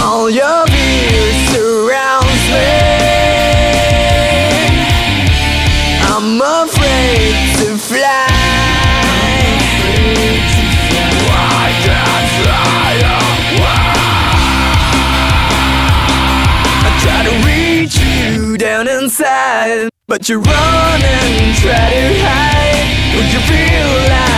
All your surrounds me. I'm afraid to fly. I can't fly I try to reach you down inside, but you run and try to hide. Would you feel like